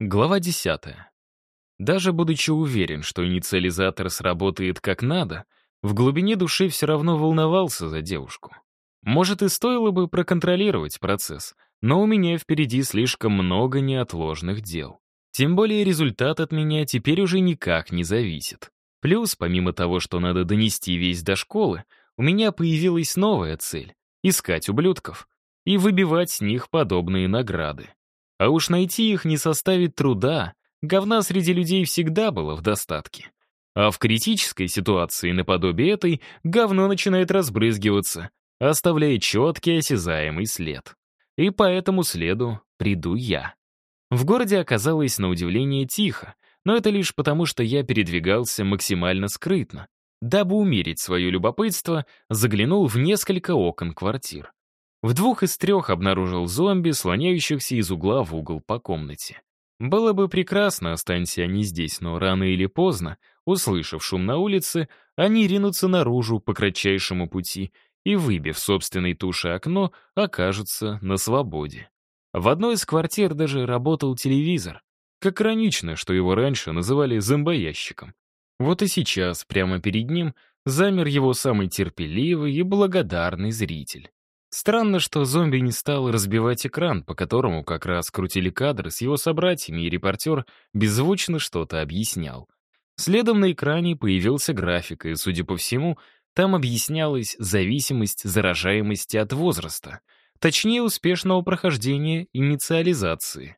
Глава 10. Даже будучи уверен, что инициализатор сработает как надо, в глубине души все равно волновался за девушку. Может, и стоило бы проконтролировать процесс, но у меня впереди слишком много неотложных дел. Тем более результат от меня теперь уже никак не зависит. Плюс, помимо того, что надо донести весь до школы, у меня появилась новая цель — искать ублюдков и выбивать с них подобные награды. А уж найти их не составит труда, говна среди людей всегда было в достатке. А в критической ситуации наподобие этой говно начинает разбрызгиваться, оставляя четкий осязаемый след. И по этому следу приду я. В городе оказалось на удивление тихо, но это лишь потому, что я передвигался максимально скрытно. Дабы умерить свое любопытство, заглянул в несколько окон квартир. В двух из трех обнаружил зомби, слоняющихся из угла в угол по комнате. Было бы прекрасно, останься они здесь, но рано или поздно, услышав шум на улице, они ринутся наружу по кратчайшему пути и, выбив собственной туши окно, окажутся на свободе. В одной из квартир даже работал телевизор. Как иронично, что его раньше называли зомбоящиком. Вот и сейчас, прямо перед ним, замер его самый терпеливый и благодарный зритель. Странно, что зомби не стал разбивать экран, по которому как раз крутили кадры с его собратьями, и репортер беззвучно что-то объяснял. Следом на экране появился график, и, судя по всему, там объяснялась зависимость заражаемости от возраста, точнее, успешного прохождения инициализации.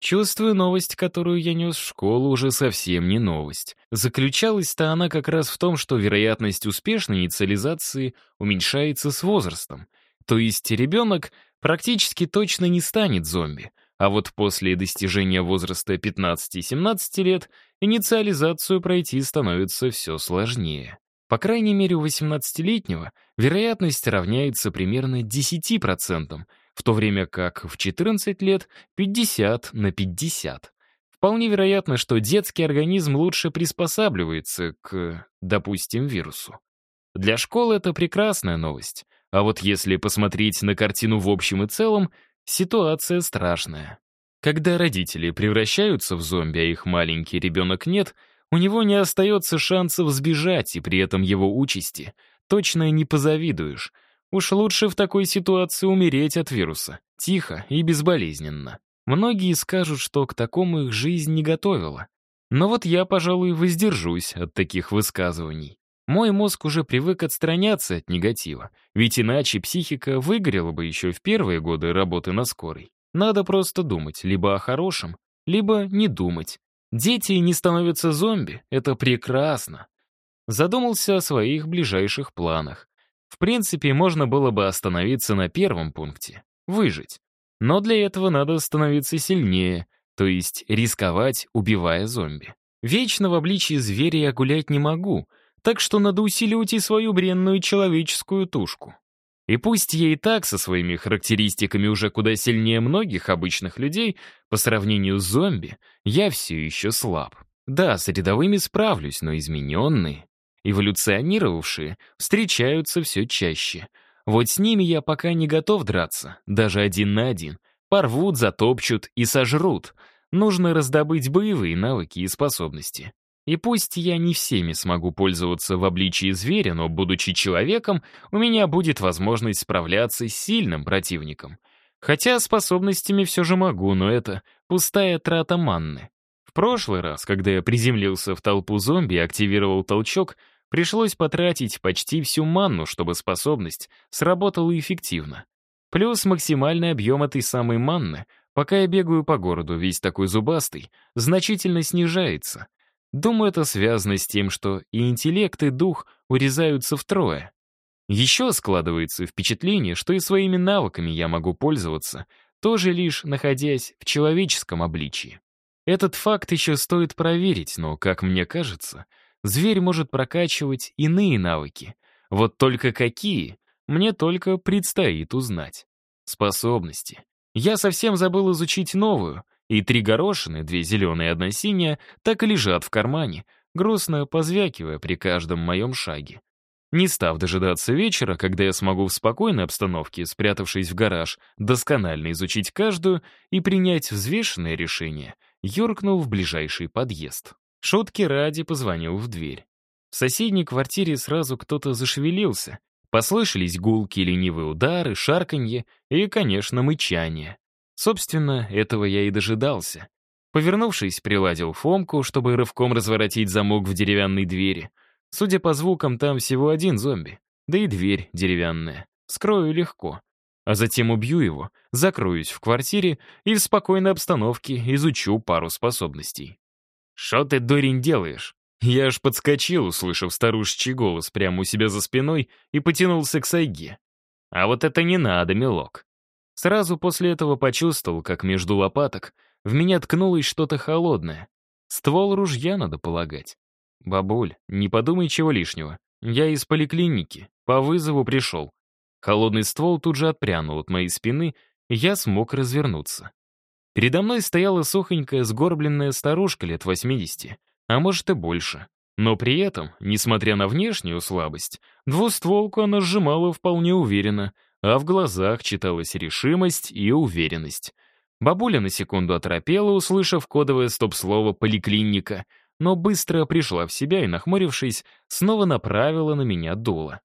Чувствую, новость, которую я нес в школу, уже совсем не новость. Заключалась-то она как раз в том, что вероятность успешной инициализации уменьшается с возрастом — то есть ребенок практически точно не станет зомби, а вот после достижения возраста 15-17 лет инициализацию пройти становится все сложнее. По крайней мере, у 18-летнего вероятность равняется примерно 10%, в то время как в 14 лет 50 на 50. Вполне вероятно, что детский организм лучше приспосабливается к, допустим, вирусу. Для школы это прекрасная новость. А вот если посмотреть на картину в общем и целом, ситуация страшная. Когда родители превращаются в зомби, а их маленький ребенок нет, у него не остается шансов сбежать, и при этом его участи точно не позавидуешь. Уж лучше в такой ситуации умереть от вируса, тихо и безболезненно. Многие скажут, что к такому их жизнь не готовила. Но вот я, пожалуй, воздержусь от таких высказываний. Мой мозг уже привык отстраняться от негатива, ведь иначе психика выгорела бы еще в первые годы работы на скорой. Надо просто думать либо о хорошем, либо не думать. Дети не становятся зомби, это прекрасно. Задумался о своих ближайших планах. В принципе, можно было бы остановиться на первом пункте — выжить. Но для этого надо становиться сильнее, то есть рисковать, убивая зомби. Вечно в обличии зверя я гулять не могу — так что надо усиливать и свою бренную человеческую тушку. И пусть и так со своими характеристиками уже куда сильнее многих обычных людей, по сравнению с зомби, я все еще слаб. Да, с рядовыми справлюсь, но измененные, эволюционировавшие, встречаются все чаще. Вот с ними я пока не готов драться, даже один на один. Порвут, затопчут и сожрут. Нужно раздобыть боевые навыки и способности. И пусть я не всеми смогу пользоваться в обличии зверя, но, будучи человеком, у меня будет возможность справляться с сильным противником. Хотя способностями все же могу, но это пустая трата манны. В прошлый раз, когда я приземлился в толпу зомби и активировал толчок, пришлось потратить почти всю манну, чтобы способность сработала эффективно. Плюс максимальный объем этой самой манны, пока я бегаю по городу весь такой зубастый, значительно снижается — Думаю, это связано с тем, что и интеллект, и дух урезаются втрое. Еще складывается впечатление, что и своими навыками я могу пользоваться, тоже лишь находясь в человеческом обличии. Этот факт еще стоит проверить, но, как мне кажется, зверь может прокачивать иные навыки. Вот только какие, мне только предстоит узнать. Способности. Я совсем забыл изучить новую — и три горошины, две зеленые и одна синяя, так и лежат в кармане, грустно позвякивая при каждом моем шаге. Не став дожидаться вечера, когда я смогу в спокойной обстановке, спрятавшись в гараж, досконально изучить каждую и принять взвешенное решение, юркнул в ближайший подъезд. Шутки ради позвонил в дверь. В соседней квартире сразу кто-то зашевелился. Послышались гулки, ленивые удары, шарканье и, конечно, мычание. Собственно, этого я и дожидался. Повернувшись, приладил Фомку, чтобы рывком разворотить замок в деревянной двери. Судя по звукам, там всего один зомби. Да и дверь деревянная. Скрою легко. А затем убью его, закроюсь в квартире и в спокойной обстановке изучу пару способностей. «Что ты, дурень, делаешь?» Я аж подскочил, услышав старушечий голос прямо у себя за спиной, и потянулся к сайге. «А вот это не надо, милок». Сразу после этого почувствовал, как между лопаток в меня ткнулось что-то холодное. Ствол ружья, надо полагать. «Бабуль, не подумай чего лишнего. Я из поликлиники, по вызову пришел». Холодный ствол тут же отпрянул от моей спины, и я смог развернуться. Передо мной стояла сухонькая, сгорбленная старушка лет 80, а может и больше. Но при этом, несмотря на внешнюю слабость, двустволку она сжимала вполне уверенно, а в глазах читалась решимость и уверенность. Бабуля на секунду оторопела, услышав кодовое стоп-слово «поликлиника», но быстро пришла в себя и, нахмурившись, снова направила на меня дуло.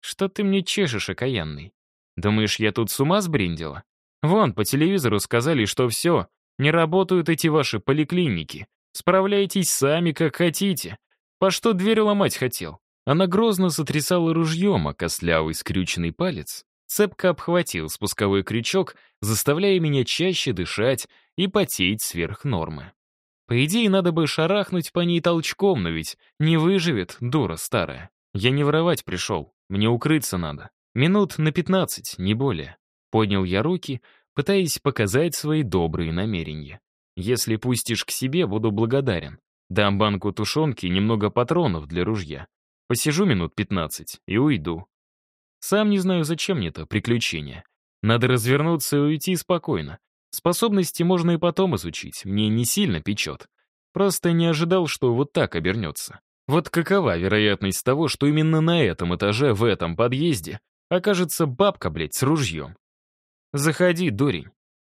«Что ты мне чешешь, окаянный? Думаешь, я тут с ума сбриндила? Вон, по телевизору сказали, что все, не работают эти ваши поликлиники. Справляйтесь сами, как хотите. По что дверь ломать хотел?» Она грозно сотрясала ружьем, а костлявый скрюченный палец цепко обхватил спусковой крючок, заставляя меня чаще дышать и потеть сверх нормы. По идее, надо бы шарахнуть по ней толчком, но ведь не выживет, дура старая. Я не воровать пришел, мне укрыться надо. Минут на пятнадцать, не более. Поднял я руки, пытаясь показать свои добрые намерения. Если пустишь к себе, буду благодарен. Дам банку тушенки и немного патронов для ружья. Посижу минут пятнадцать и уйду. Сам не знаю, зачем мне это приключение. Надо развернуться и уйти спокойно. Способности можно и потом изучить, мне не сильно печет. Просто не ожидал, что вот так обернется. Вот какова вероятность того, что именно на этом этаже, в этом подъезде, окажется бабка, блядь, с ружьем? «Заходи, дурень».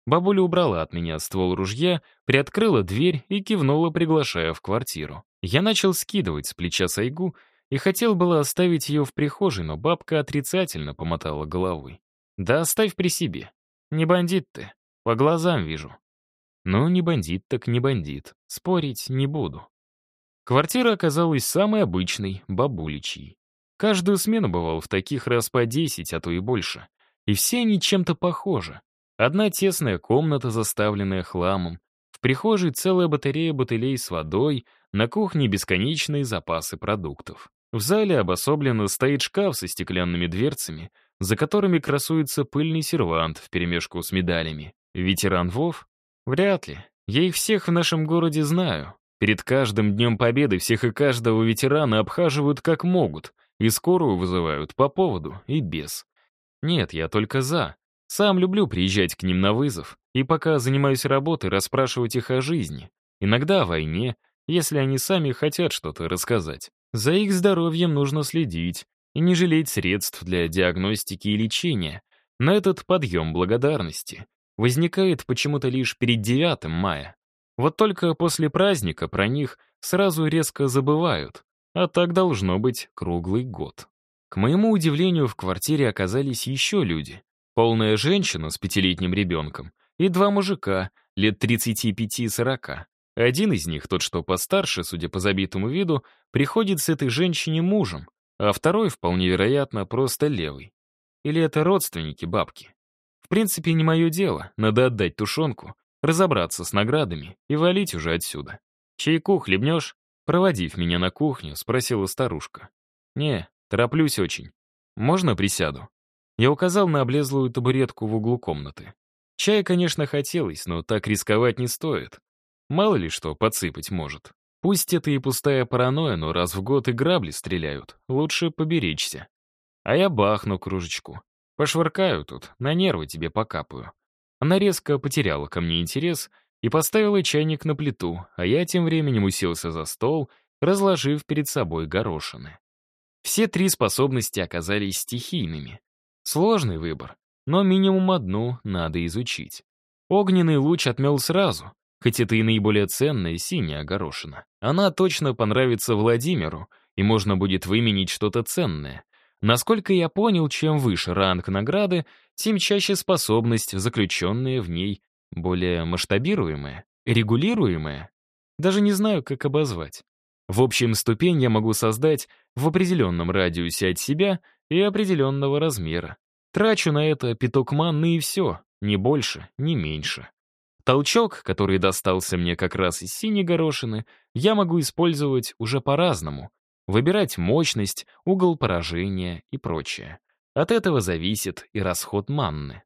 Бабуля убрала от меня ствол ружья, приоткрыла дверь и кивнула, приглашая в квартиру. Я начал скидывать с плеча сайгу, и хотел было оставить ее в прихожей, но бабка отрицательно помотала головой. «Да оставь при себе. Не бандит ты. По глазам вижу». «Ну, не бандит так не бандит. Спорить не буду». Квартира оказалась самой обычной, бабуличьей. Каждую смену бывал в таких раз по десять, а то и больше. И все они чем-то похожи. Одна тесная комната, заставленная хламом. В прихожей целая батарея бутылей с водой, на кухне бесконечные запасы продуктов. В зале обособленно стоит шкаф со стеклянными дверцами, за которыми красуется пыльный сервант вперемешку с медалями. Ветеран Вов? Вряд ли. Я их всех в нашем городе знаю. Перед каждым Днем Победы всех и каждого ветерана обхаживают как могут, и скорую вызывают по поводу и без. Нет, я только за. Сам люблю приезжать к ним на вызов, и пока занимаюсь работой, расспрашивать их о жизни. Иногда о войне, если они сами хотят что-то рассказать. За их здоровьем нужно следить и не жалеть средств для диагностики и лечения. Но этот подъем благодарности возникает почему-то лишь перед 9 мая. Вот только после праздника про них сразу резко забывают, а так должно быть круглый год. К моему удивлению, в квартире оказались еще люди. Полная женщина с пятилетним ребенком и два мужика, лет 35-40. Один из них, тот, что постарше, судя по забитому виду, приходит с этой женщине мужем, а второй, вполне вероятно, просто левый. Или это родственники бабки. В принципе, не мое дело, надо отдать тушенку, разобраться с наградами и валить уже отсюда. «Чайку хлебнешь?» Проводив меня на кухню, спросила старушка. «Не, тороплюсь очень. Можно присяду?» Я указал на облезлую табуретку в углу комнаты. Чая, конечно, хотелось, но так рисковать не стоит. Мало ли что подсыпать может. Пусть это и пустая паранойя, но раз в год и грабли стреляют. Лучше поберечься. А я бахну кружечку. Пошвыркаю тут, на нервы тебе покапаю. Она резко потеряла ко мне интерес и поставила чайник на плиту, а я тем временем уселся за стол, разложив перед собой горошины. Все три способности оказались стихийными. Сложный выбор, но минимум одну надо изучить. Огненный луч отмел сразу, хоть это и наиболее ценная синяя горошина. Она точно понравится Владимиру, и можно будет выменить что-то ценное. Насколько я понял, чем выше ранг награды, тем чаще способность, заключенная в ней, более масштабируемая, регулируемая. Даже не знаю, как обозвать. В общем, ступень я могу создать в определенном радиусе от себя и определенного размера. Трачу на это пяток манны и все, ни больше, ни меньше. Толчок, который достался мне как раз из синей горошины, я могу использовать уже по-разному. Выбирать мощность, угол поражения и прочее. От этого зависит и расход манны.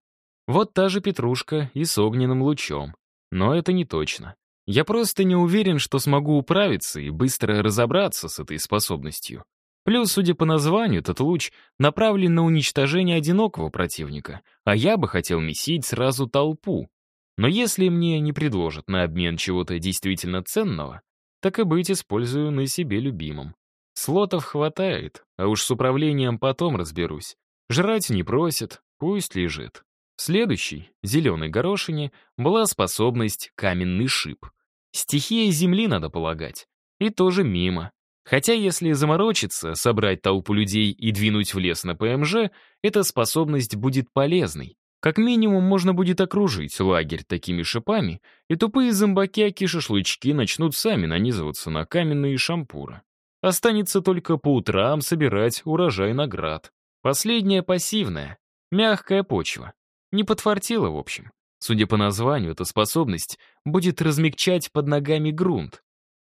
Вот та же петрушка и с огненным лучом. Но это не точно. Я просто не уверен, что смогу управиться и быстро разобраться с этой способностью. Плюс, судя по названию, этот луч направлен на уничтожение одинокого противника, а я бы хотел месить сразу толпу. Но если мне не предложат на обмен чего-то действительно ценного, так и быть использую на себе любимом. Слотов хватает, а уж с управлением потом разберусь. Жрать не просит, пусть лежит. Следующий, зеленой горошине, была способность каменный шип. Стихия земли, надо полагать. И тоже мимо. Хотя если заморочиться, собрать толпу людей и двинуть в лес на ПМЖ, эта способность будет полезной. Как минимум, можно будет окружить лагерь такими шипами, и тупые зомбакяки-шашлычки начнут сами нанизываться на каменные шампуры. Останется только по утрам собирать урожай наград. Последняя пассивная, мягкая почва. Не подфартило, в общем. Судя по названию, эта способность будет размягчать под ногами грунт.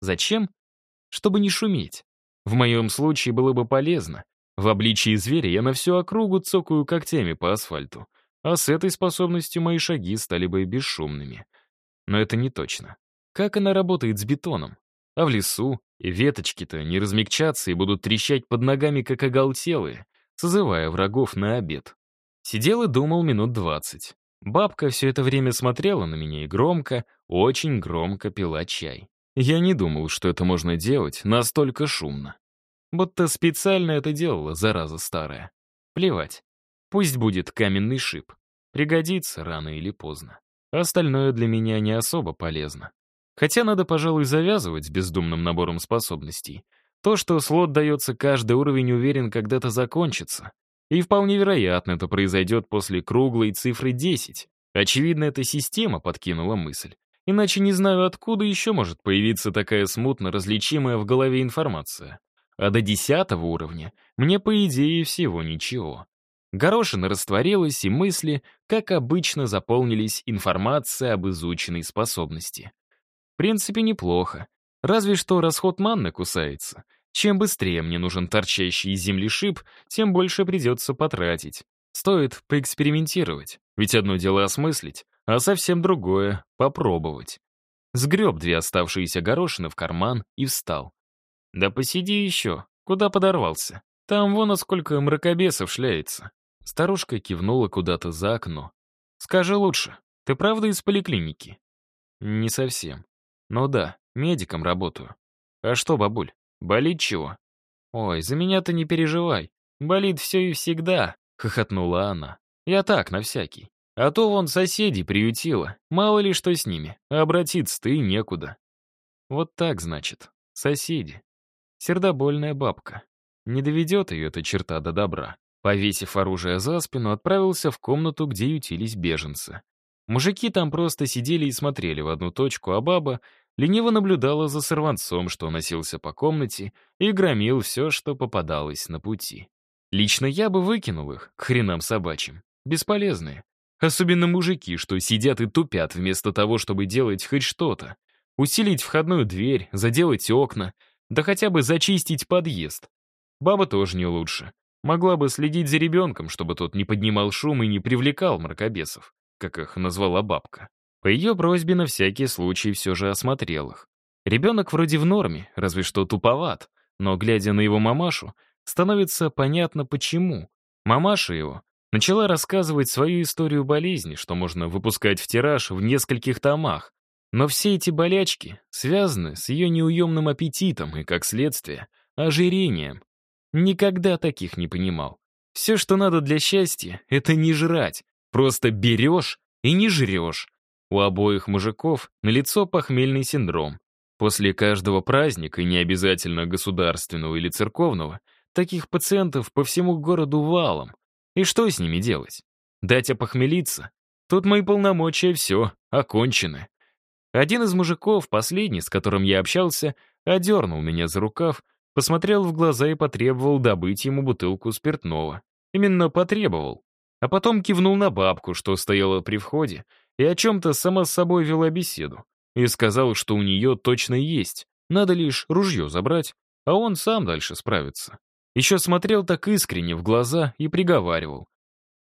Зачем? Чтобы не шуметь. В моем случае было бы полезно. В обличии зверя я на всю округу цокаю когтями по асфальту, а с этой способностью мои шаги стали бы бесшумными. Но это не точно. Как она работает с бетоном? А в лесу веточки-то не размягчатся и будут трещать под ногами, как оголтелые, созывая врагов на обед. Сидел и думал минут двадцать. Бабка все это время смотрела на меня и громко, очень громко пила чай. Я не думал, что это можно делать настолько шумно. Будто специально это делала, зараза старая. Плевать. Пусть будет каменный шип. Пригодится рано или поздно. Остальное для меня не особо полезно. Хотя надо, пожалуй, завязывать с бездумным набором способностей. То, что слот дается каждый уровень, уверен, когда-то закончится. И вполне вероятно, это произойдет после круглой цифры 10. Очевидно, эта система подкинула мысль. Иначе не знаю, откуда еще может появиться такая смутно различимая в голове информация. А до десятого уровня мне, по идее, всего ничего. Горошина растворилась, и мысли, как обычно, заполнились информацией об изученной способности. В принципе, неплохо. Разве что расход манны кусается — чем быстрее мне нужен торчащий из земли шип, тем больше придется потратить. Стоит поэкспериментировать, ведь одно дело осмыслить, а совсем другое — попробовать. Сгреб две оставшиеся горошины в карман и встал. «Да посиди еще, куда подорвался? Там вон сколько мракобесов шляется». Старушка кивнула куда-то за окно. «Скажи лучше, ты правда из поликлиники?» «Не совсем. Ну да, медиком работаю. А что, бабуль, Болит чего? Ой, за меня-то не переживай. Болит все и всегда, хохотнула она. Я так, на всякий. А то вон соседей приютила. Мало ли что с ними. Обратиться-то и некуда. Вот так, значит. Соседи. Сердобольная бабка. Не доведет ее эта черта до добра. Повесив оружие за спину, отправился в комнату, где ютились беженцы. Мужики там просто сидели и смотрели в одну точку, а баба лениво наблюдала за сорванцом, что носился по комнате и громил все, что попадалось на пути. Лично я бы выкинул их, к хренам собачьим. Бесполезные. Особенно мужики, что сидят и тупят вместо того, чтобы делать хоть что-то. Усилить входную дверь, заделать окна, да хотя бы зачистить подъезд. Баба тоже не лучше. Могла бы следить за ребенком, чтобы тот не поднимал шум и не привлекал мракобесов, как их назвала бабка. По ее просьбе на всякий случай все же осмотрел их. Ребенок вроде в норме, разве что туповат, но, глядя на его мамашу, становится понятно почему. Мамаша его начала рассказывать свою историю болезни, что можно выпускать в тираж в нескольких томах. Но все эти болячки связаны с ее неуемным аппетитом и, как следствие, ожирением. Никогда таких не понимал. Все, что надо для счастья, это не жрать. Просто берешь и не жрешь. У обоих мужиков налицо похмельный синдром. После каждого праздника, не обязательно государственного или церковного, таких пациентов по всему городу валом. И что с ними делать? Дать опохмелиться? Тут мои полномочия все, окончены. Один из мужиков, последний, с которым я общался, одернул меня за рукав, посмотрел в глаза и потребовал добыть ему бутылку спиртного. Именно потребовал. А потом кивнул на бабку, что стояла при входе, и о чем-то сама с собой вела беседу. И сказал, что у нее точно есть, надо лишь ружье забрать, а он сам дальше справится. Еще смотрел так искренне в глаза и приговаривал.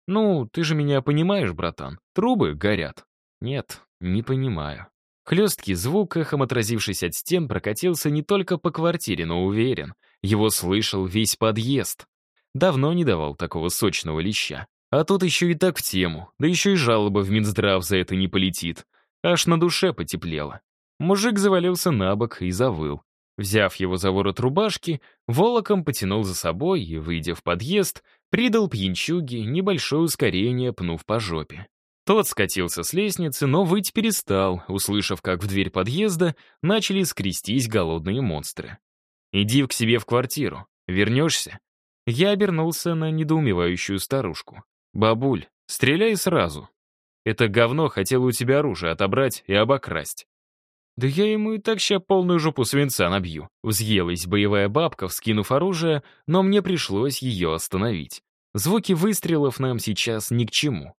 «Ну, ты же меня понимаешь, братан, трубы горят». «Нет, не понимаю». Хлесткий звук, эхом отразившись от стен, прокатился не только по квартире, но уверен, его слышал весь подъезд. Давно не давал такого сочного леща. А тут еще и так в тему, да еще и жалоба в Минздрав за это не полетит. Аж на душе потеплело. Мужик завалился на бок и завыл. Взяв его за ворот рубашки, волоком потянул за собой и, выйдя в подъезд, придал пьянчуге небольшое ускорение, пнув по жопе. Тот скатился с лестницы, но выть перестал, услышав, как в дверь подъезда начали скрестись голодные монстры. «Иди к себе в квартиру. Вернешься?» Я обернулся на недоумевающую старушку. «Бабуль, стреляй сразу. Это говно хотело у тебя оружие отобрать и обокрасть». «Да я ему и так ща полную жопу свинца набью», — взъелась боевая бабка, вскинув оружие, но мне пришлось ее остановить. Звуки выстрелов нам сейчас ни к чему.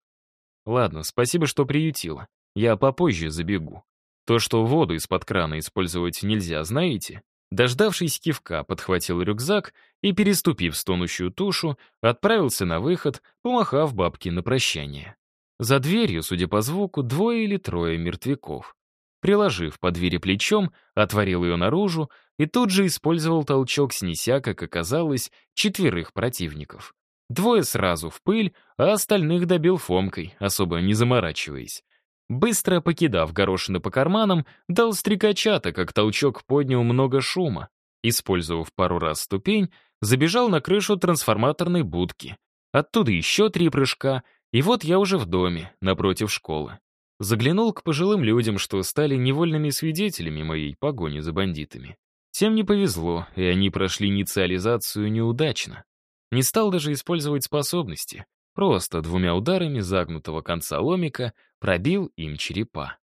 Ладно, спасибо, что приютила. Я попозже забегу. То, что воду из-под крана использовать нельзя, знаете? Дождавшись кивка, подхватил рюкзак и, переступив стонущую тушу, отправился на выход, помахав бабке на прощание. За дверью, судя по звуку, двое или трое мертвяков. Приложив по двери плечом, отворил ее наружу и тут же использовал толчок, снеся, как оказалось, четверых противников. Двое сразу в пыль, а остальных добил фомкой, особо не заморачиваясь. Быстро покидав горошины по карманам, дал стрекачата, как толчок поднял много шума. Использовав пару раз ступень, забежал на крышу трансформаторной будки. Оттуда еще три прыжка, и вот я уже в доме, напротив школы. Заглянул к пожилым людям, что стали невольными свидетелями моей погони за бандитами. Тем не повезло, и они прошли инициализацию неудачно. Не стал даже использовать способности. Просто двумя ударами загнутого конца ломика пробил им черепа.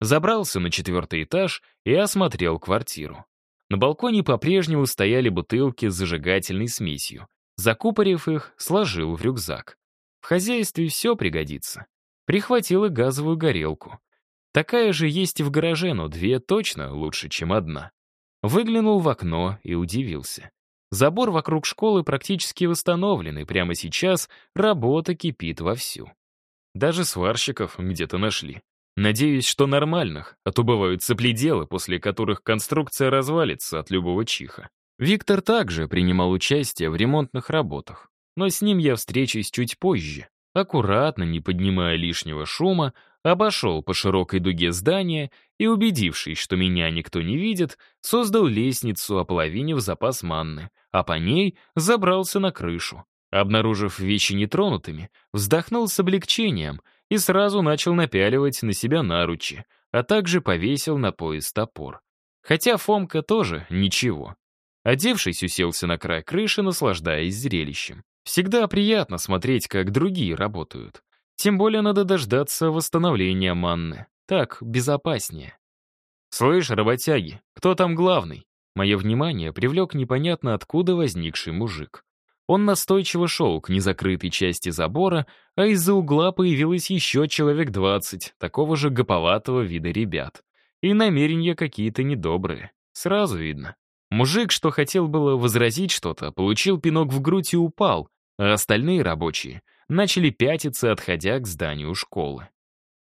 Забрался на четвертый этаж и осмотрел квартиру. На балконе по-прежнему стояли бутылки с зажигательной смесью. Закупорив их, сложил в рюкзак. В хозяйстве все пригодится. Прихватил и газовую горелку. Такая же есть и в гараже, но две точно лучше, чем одна. Выглянул в окно и удивился. Забор вокруг школы практически восстановлен, и прямо сейчас работа кипит вовсю. Даже сварщиков где-то нашли. Надеюсь, что нормальных, а то бывают сопледелы, после которых конструкция развалится от любого чиха. Виктор также принимал участие в ремонтных работах, но с ним я встречусь чуть позже. Аккуратно, не поднимая лишнего шума, обошел по широкой дуге здания и, убедившись, что меня никто не видит, создал лестницу, ополовинив запас манны, а по ней забрался на крышу. Обнаружив вещи нетронутыми, вздохнул с облегчением и сразу начал напяливать на себя наручи, а также повесил на пояс топор. Хотя Фомка тоже ничего. Одевшись, уселся на край крыши, наслаждаясь зрелищем. Всегда приятно смотреть, как другие работают. Тем более надо дождаться восстановления манны. Так безопаснее. «Слышь, работяги, кто там главный?» Мое внимание привлек непонятно откуда возникший мужик. Он настойчиво шел к незакрытой части забора, а из-за угла появилось еще человек двадцать, такого же гоповатого вида ребят. И намерения какие-то недобрые. Сразу видно. Мужик, что хотел было возразить что-то, получил пинок в грудь и упал, а остальные рабочие начали пятиться, отходя к зданию школы.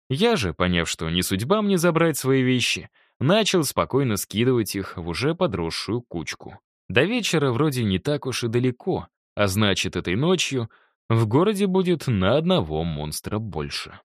Я же, поняв, что не судьба мне забрать свои вещи, начал спокойно скидывать их в уже подросшую кучку. До вечера вроде не так уж и далеко, а значит, этой ночью в городе будет на одного монстра больше.